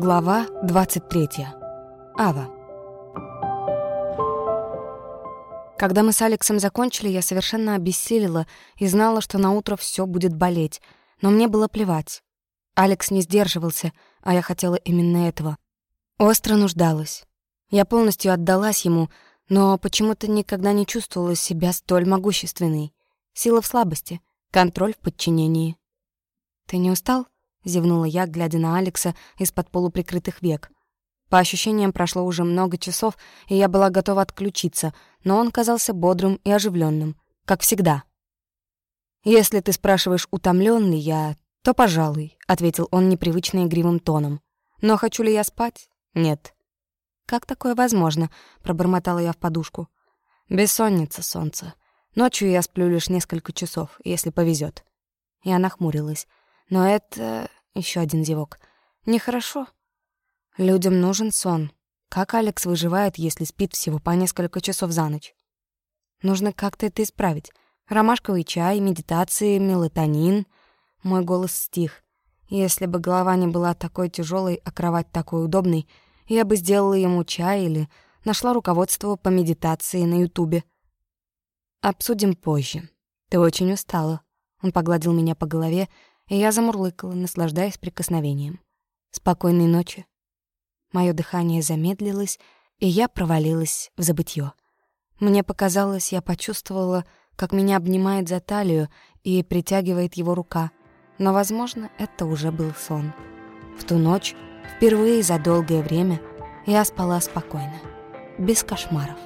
Глава 23. Ава. Когда мы с Алексом закончили, я совершенно обессилила и знала, что на утро все будет болеть, но мне было плевать. Алекс не сдерживался, а я хотела именно этого. Остро нуждалась. Я полностью отдалась ему, но почему-то никогда не чувствовала себя столь могущественной. Сила в слабости, контроль в подчинении. «Ты не устал?» — зевнула я, глядя на Алекса из-под полуприкрытых век. По ощущениям, прошло уже много часов, и я была готова отключиться, но он казался бодрым и оживленным, как всегда. «Если ты спрашиваешь, утомлен ли я, то, пожалуй», — ответил он непривычно игривым тоном. «Но хочу ли я спать? Нет». «Как такое возможно?» — пробормотала я в подушку. «Бессонница, солнце. Ночью я сплю лишь несколько часов, если повезет. Я нахмурилась. Но это... еще один зевок. Нехорошо. Людям нужен сон. Как Алекс выживает, если спит всего по несколько часов за ночь? Нужно как-то это исправить. Ромашковый чай, медитации, мелатонин. Мой голос стих. Если бы голова не была такой тяжелой, а кровать такой удобной, я бы сделала ему чай или нашла руководство по медитации на Ютубе. Обсудим позже. Ты очень устала. Он погладил меня по голове, и я замурлыкала, наслаждаясь прикосновением. Спокойной ночи. Моё дыхание замедлилось, и я провалилась в забытье. Мне показалось, я почувствовала, как меня обнимает за талию и притягивает его рука, но, возможно, это уже был сон. В ту ночь, впервые за долгое время, я спала спокойно, без кошмаров.